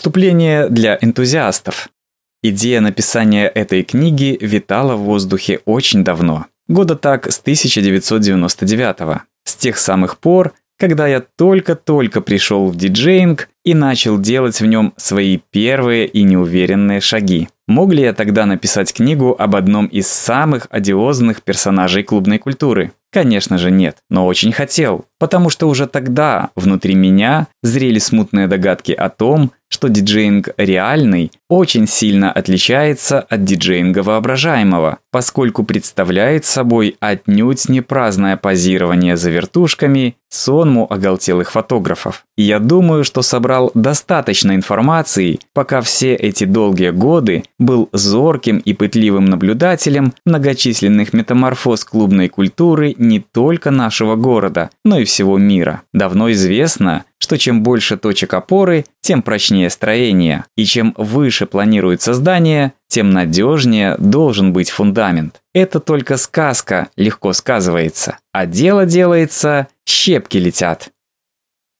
Вступление для энтузиастов. Идея написания этой книги витала в воздухе очень давно. Года так с 1999 -го. С тех самых пор, когда я только-только пришел в диджеинг и начал делать в нем свои первые и неуверенные шаги. Мог ли я тогда написать книгу об одном из самых одиозных персонажей клубной культуры? Конечно же нет, но очень хотел, потому что уже тогда внутри меня зрели смутные догадки о том, что диджеинг реальный очень сильно отличается от диджеинга воображаемого, поскольку представляет собой отнюдь не праздное позирование за вертушками сонму оголтелых фотографов. Я думаю, что собрал достаточно информации, пока все эти долгие годы был зорким и пытливым наблюдателем многочисленных метаморфоз клубной культуры не только нашего города, но и всего мира. Давно известно, что чем больше точек опоры, тем прочнее строение, и чем выше планируется здание, тем надежнее должен быть фундамент. Это только сказка легко сказывается, а дело делается, щепки летят.